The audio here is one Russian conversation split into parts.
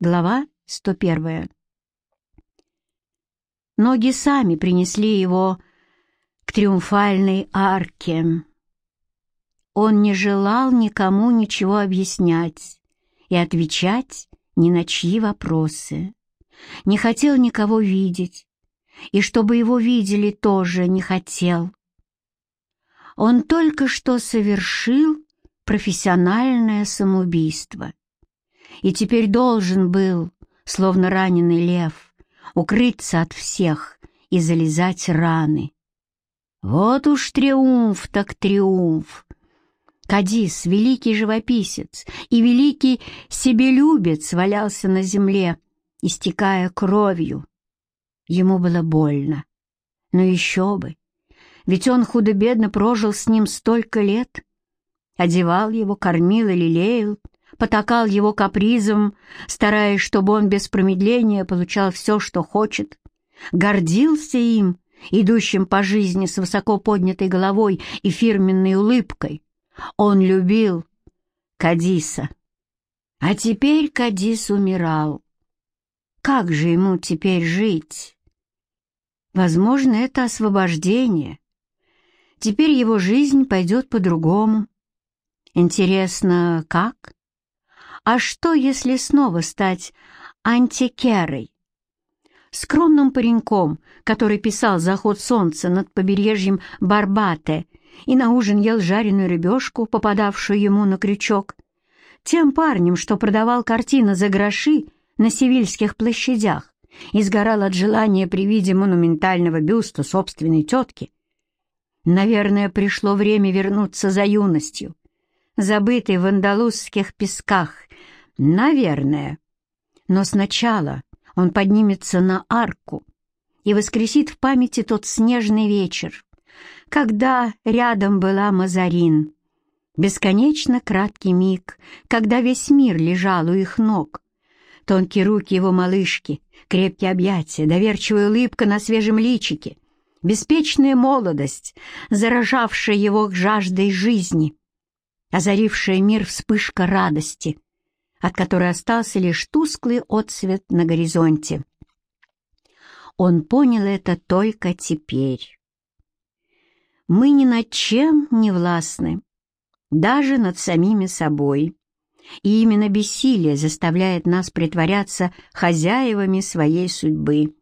Глава 101. Ноги сами принесли его к триумфальной арке. Он не желал никому ничего объяснять и отвечать ни на чьи вопросы. Не хотел никого видеть, и чтобы его видели тоже не хотел. Он только что совершил профессиональное самоубийство и теперь должен был, словно раненый лев, укрыться от всех и залезать раны. Вот уж триумф так триумф! Кадис, великий живописец и великий себелюбец, валялся на земле, истекая кровью. Ему было больно. Но еще бы, ведь он худо-бедно прожил с ним столько лет. Одевал его, кормил и лелеял, потакал его капризом, стараясь, чтобы он без промедления получал все, что хочет, гордился им, идущим по жизни с высоко поднятой головой и фирменной улыбкой. Он любил Кадиса. А теперь Кадис умирал. Как же ему теперь жить? Возможно, это освобождение. Теперь его жизнь пойдет по-другому. Интересно, как? А что, если снова стать антикерой? Скромным пареньком, который писал заход солнца над побережьем Барбате и на ужин ел жареную рыбешку, попадавшую ему на крючок. Тем парнем, что продавал картины за гроши на севильских площадях и сгорал от желания при виде монументального бюста собственной тетки. Наверное, пришло время вернуться за юностью, забытой в андалузских песках Наверное. Но сначала он поднимется на арку и воскресит в памяти тот снежный вечер, когда рядом была Мазарин. Бесконечно краткий миг, когда весь мир лежал у их ног. Тонкие руки его малышки, крепкие объятия, доверчивая улыбка на свежем личике, беспечная молодость, заражавшая его жаждой жизни, озарившая мир вспышка радости — от которой остался лишь тусклый отсвет на горизонте. Он понял это только теперь. Мы ни над чем не властны, даже над самими собой. И именно бессилие заставляет нас притворяться хозяевами своей судьбы,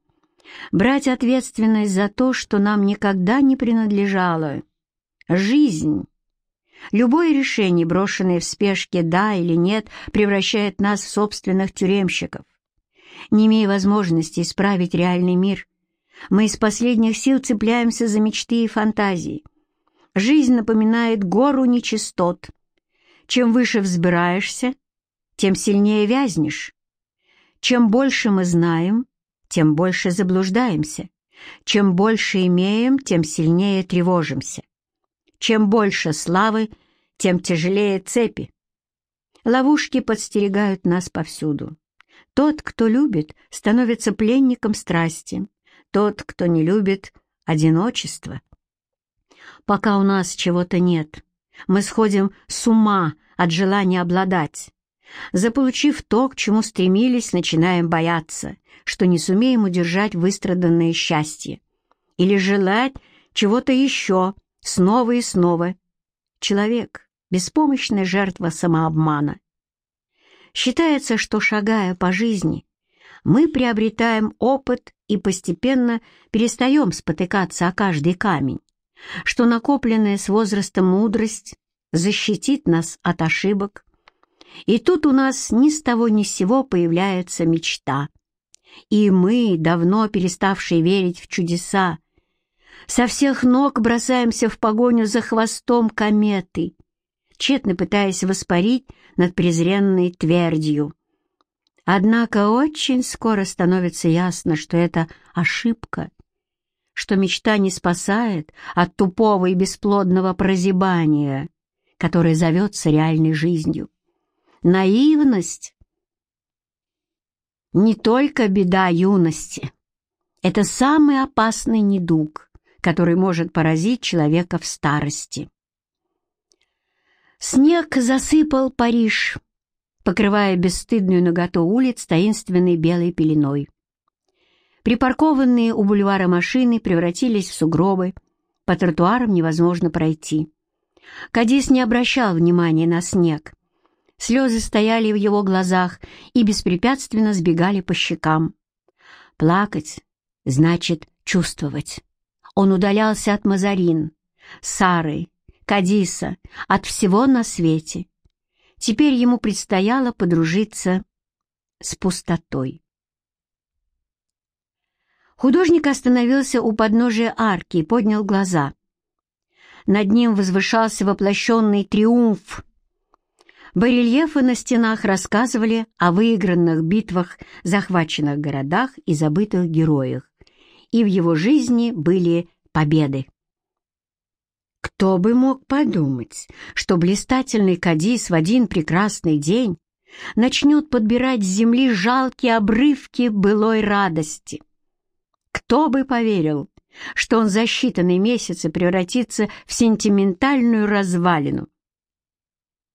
брать ответственность за то, что нам никогда не принадлежало. Жизнь Любое решение, брошенное в спешке «да» или «нет», превращает нас в собственных тюремщиков. Не имея возможности исправить реальный мир, мы из последних сил цепляемся за мечты и фантазии. Жизнь напоминает гору нечистот. Чем выше взбираешься, тем сильнее вязнешь. Чем больше мы знаем, тем больше заблуждаемся. Чем больше имеем, тем сильнее тревожимся. Чем больше славы, тем тяжелее цепи. Ловушки подстерегают нас повсюду. Тот, кто любит, становится пленником страсти. Тот, кто не любит, — одиночество. Пока у нас чего-то нет, мы сходим с ума от желания обладать. Заполучив то, к чему стремились, начинаем бояться, что не сумеем удержать выстраданное счастье. Или желать чего-то еще, снова и снова. Человек — беспомощная жертва самообмана. Считается, что, шагая по жизни, мы приобретаем опыт и постепенно перестаем спотыкаться о каждый камень, что накопленная с возрастом мудрость защитит нас от ошибок. И тут у нас ни с того ни с сего появляется мечта. И мы, давно переставшие верить в чудеса, со всех ног бросаемся в погоню за хвостом кометы, тщетно пытаясь воспарить над презренной твердью. Однако очень скоро становится ясно, что это ошибка, что мечта не спасает от тупого и бесплодного прозябания, которое зовется реальной жизнью. Наивность — не только беда юности, это самый опасный недуг, который может поразить человека в старости. Снег засыпал Париж. покрывая бесстыдную наготу улиц таинственной белой пеленой. Припаркованные у бульвара машины превратились в сугробы, по тротуарам невозможно пройти. Кадис не обращал внимания на снег. Слезы стояли в его глазах и беспрепятственно сбегали по щекам. Плакать значит чувствовать. Он удалялся от Мазарин, Сары, Кадиса, от всего на свете. Теперь ему предстояло подружиться с пустотой. Художник остановился у подножия арки и поднял глаза. Над ним возвышался воплощенный триумф. Барельефы на стенах рассказывали о выигранных битвах, захваченных городах и забытых героях. И в его жизни были победы. Кто бы мог подумать, что блистательный Кадис в один прекрасный день начнет подбирать с земли жалкие обрывки былой радости? Кто бы поверил, что он за считанные месяцы превратится в сентиментальную развалину?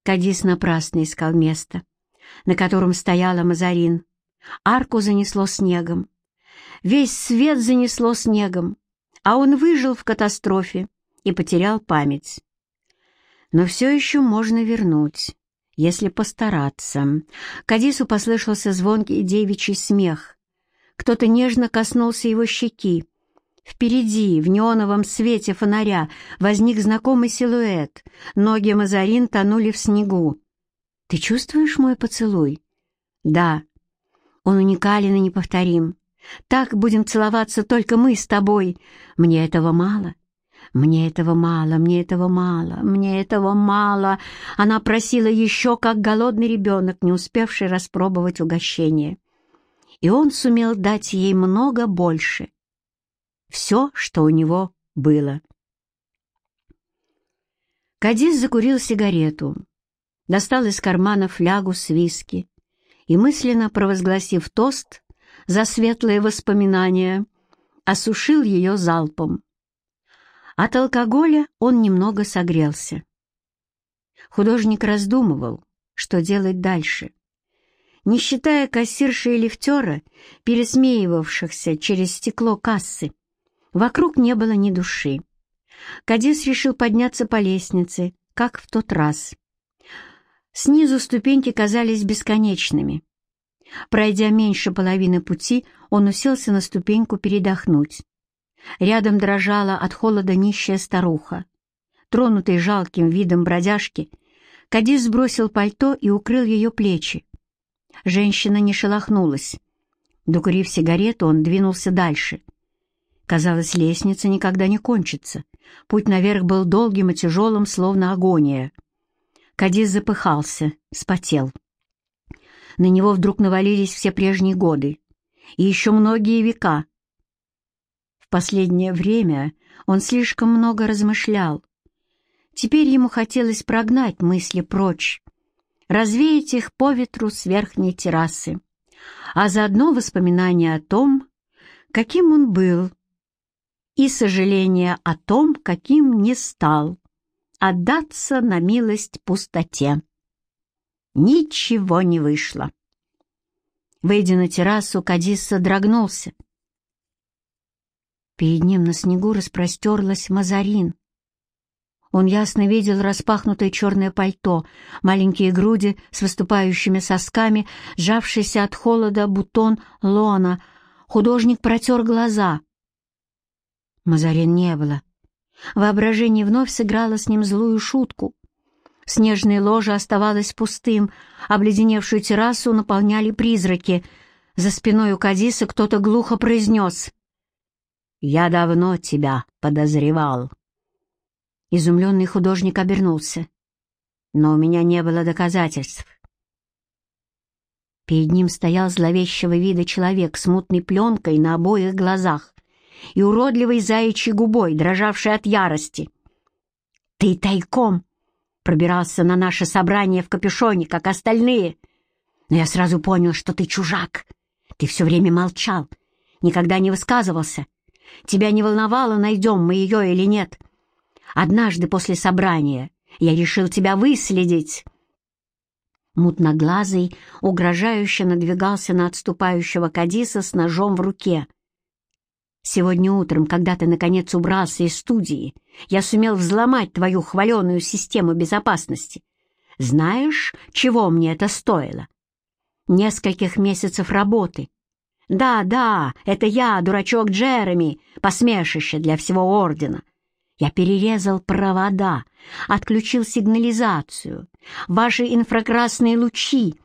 Кадис напрасно искал место, на котором стояла Мазарин. Арку занесло снегом. Весь свет занесло снегом, а он выжил в катастрофе и потерял память. Но все еще можно вернуть, если постараться. Кадису послышался звонкий девичий смех. Кто-то нежно коснулся его щеки. Впереди, в неоновом свете фонаря, возник знакомый силуэт. Ноги Мазарин тонули в снегу. «Ты чувствуешь мой поцелуй?» «Да. Он уникален и неповторим. Так будем целоваться только мы с тобой. Мне этого мало. Мне этого мало, мне этого мало, мне этого мало. Она просила еще, как голодный ребенок, не успевший распробовать угощение. И он сумел дать ей много больше. Все, что у него было. Кадис закурил сигарету, достал из кармана флягу с виски и, мысленно провозгласив тост за светлые воспоминания, осушил ее залпом. От алкоголя он немного согрелся. Художник раздумывал, что делать дальше. Не считая кассирши и лифтера, пересмеивавшихся через стекло кассы, вокруг не было ни души. Кадис решил подняться по лестнице, как в тот раз. Снизу ступеньки казались бесконечными. Пройдя меньше половины пути, он уселся на ступеньку передохнуть. Рядом дрожала от холода нищая старуха. Тронутый жалким видом бродяжки, Кадис сбросил пальто и укрыл ее плечи. Женщина не шелохнулась. Докурив сигарету, он двинулся дальше. Казалось, лестница никогда не кончится. Путь наверх был долгим и тяжелым, словно агония. Кадис запыхался, спотел. На него вдруг навалились все прежние годы и еще многие века, последнее время он слишком много размышлял. Теперь ему хотелось прогнать мысли прочь, развеять их по ветру с верхней террасы, а заодно воспоминания о том, каким он был, и сожаление о том, каким не стал, отдаться на милость пустоте. Ничего не вышло. Выйдя на террасу, Кадис содрогнулся — Перед ним на снегу распростерлась Мазарин. Он ясно видел распахнутое черное пальто, маленькие груди с выступающими сосками, сжавшийся от холода бутон лона. Художник протер глаза. Мазарин не было. Воображение вновь сыграло с ним злую шутку. Снежное ложе оставалось пустым, обледеневшую террасу наполняли призраки. За спиной у Кадиса кто-то глухо произнес «Я давно тебя подозревал». Изумленный художник обернулся. Но у меня не было доказательств. Перед ним стоял зловещего вида человек с мутной пленкой на обоих глазах и уродливой заячьей губой, дрожавшей от ярости. «Ты тайком пробирался на наше собрание в капюшоне, как остальные, но я сразу понял, что ты чужак. Ты все время молчал, никогда не высказывался, Тебя не волновало, найдем мы ее или нет. Однажды после собрания я решил тебя выследить». Мутноглазый угрожающе надвигался на отступающего Кадиса с ножом в руке. «Сегодня утром, когда ты, наконец, убрался из студии, я сумел взломать твою хваленую систему безопасности. Знаешь, чего мне это стоило? Нескольких месяцев работы. Да, да, это я, дурачок Джереми, посмешище для всего Ордена. Я перерезал провода, отключил сигнализацию, ваши инфракрасные лучи.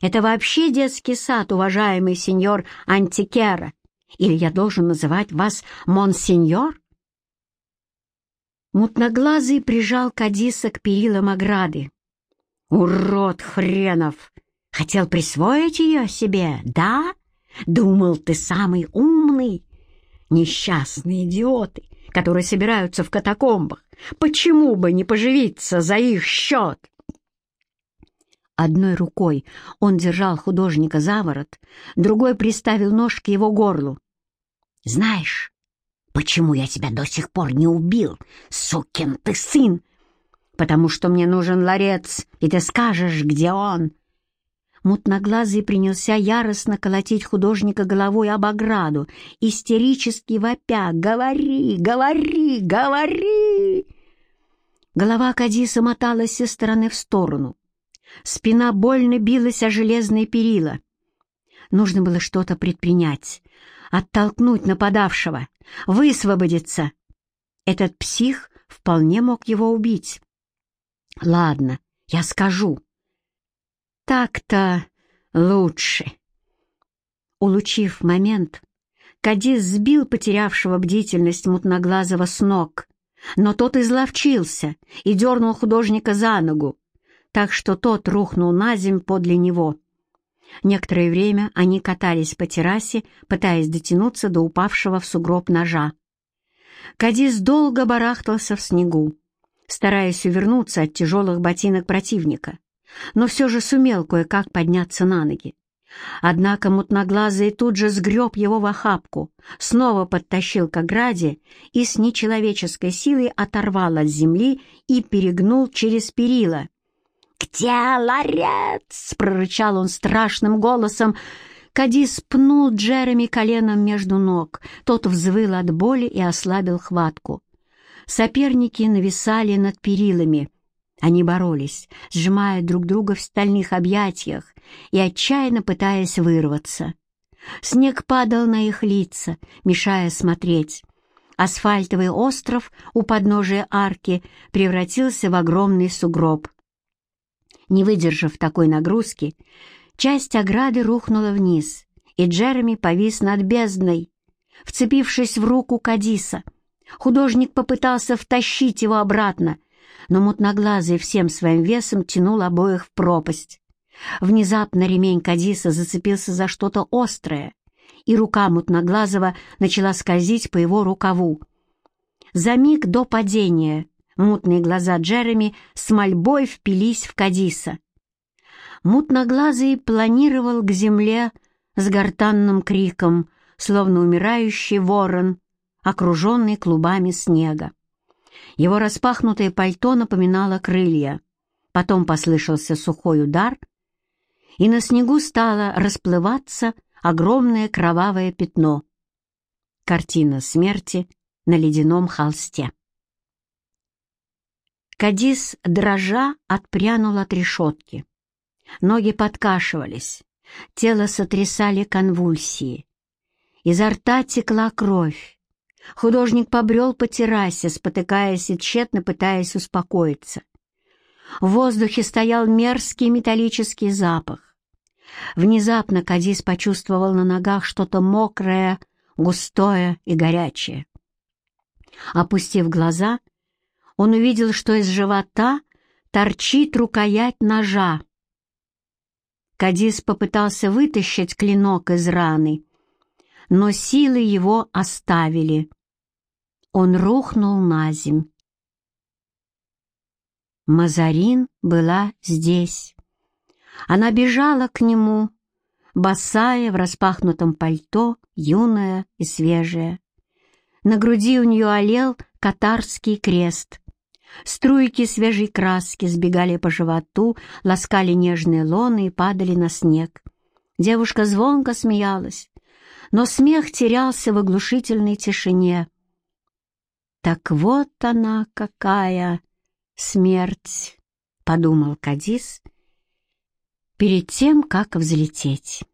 Это вообще детский сад, уважаемый сеньор Антикера. Или я должен называть вас монсеньор? Мутноглазый прижал Кадиса к перилам ограды. «Урод хренов! Хотел присвоить ее себе, да? Думал, ты самый умный? Несчастные идиоты! которые собираются в катакомбах. Почему бы не поживиться за их счет? Одной рукой он держал художника за ворот, другой приставил нож к его горлу. «Знаешь, почему я тебя до сих пор не убил, сукин ты сын? Потому что мне нужен ларец, и ты скажешь, где он. Мутноглазый принялся яростно колотить художника головой об ограду, истерически вопя «Говори! Говори! Говори!» Голова Кадиса моталась из стороны в сторону. Спина больно билась о железные перила. Нужно было что-то предпринять, оттолкнуть нападавшего, высвободиться. Этот псих вполне мог его убить. «Ладно, я скажу», так-то лучше. Улучив момент, Кадис сбил потерявшего бдительность мутноглазого с ног, но тот изловчился и дернул художника за ногу, так что тот рухнул на земь подле него. Некоторое время они катались по террасе, пытаясь дотянуться до упавшего в сугроб ножа. Кадис долго барахтался в снегу, стараясь увернуться от тяжелых ботинок противника но все же сумел кое-как подняться на ноги. Однако мутноглазый тут же сгреб его в охапку, снова подтащил к ограде и с нечеловеческой силой оторвал от земли и перегнул через перила. «Где ларец?» — прорычал он страшным голосом. Кадис пнул Джереми коленом между ног. Тот взвыл от боли и ослабил хватку. Соперники нависали над перилами — они боролись, сжимая друг друга в стальных объятиях и отчаянно пытаясь вырваться. Снег падал на их лица, мешая смотреть. Асфальтовый остров у подножия арки превратился в огромный сугроб. Не выдержав такой нагрузки, часть ограды рухнула вниз, и Джереми повис над бездной, вцепившись в руку Кадиса. Художник попытался втащить его обратно, но мутноглазый всем своим весом тянул обоих в пропасть. Внезапно ремень Кадиса зацепился за что-то острое, и рука мутноглазого начала скользить по его рукаву. За миг до падения мутные глаза Джереми с мольбой впились в Кадиса. Мутноглазый планировал к земле с гортанным криком, словно умирающий ворон, окруженный клубами снега. Его распахнутое пальто напоминало крылья. Потом послышался сухой удар, и на снегу стало расплываться огромное кровавое пятно. Картина смерти на ледяном холсте. Кадис, дрожа, отпрянул от решетки. Ноги подкашивались, тело сотрясали конвульсии. Изо рта текла кровь, Художник побрел по террасе, спотыкаясь и тщетно пытаясь успокоиться. В воздухе стоял мерзкий металлический запах. Внезапно Кадис почувствовал на ногах что-то мокрое, густое и горячее. Опустив глаза, он увидел, что из живота торчит рукоять ножа. Кадис попытался вытащить клинок из раны, но силы его оставили. Он рухнул на земь. Мазарин была здесь. Она бежала к нему, босая в распахнутом пальто, юная и свежая. На груди у нее олел катарский крест. Струйки свежей краски сбегали по животу, ласкали нежные лоны и падали на снег. Девушка звонко смеялась, но смех терялся в оглушительной тишине. «Так вот она какая смерть!» — подумал Кадис перед тем, как взлететь.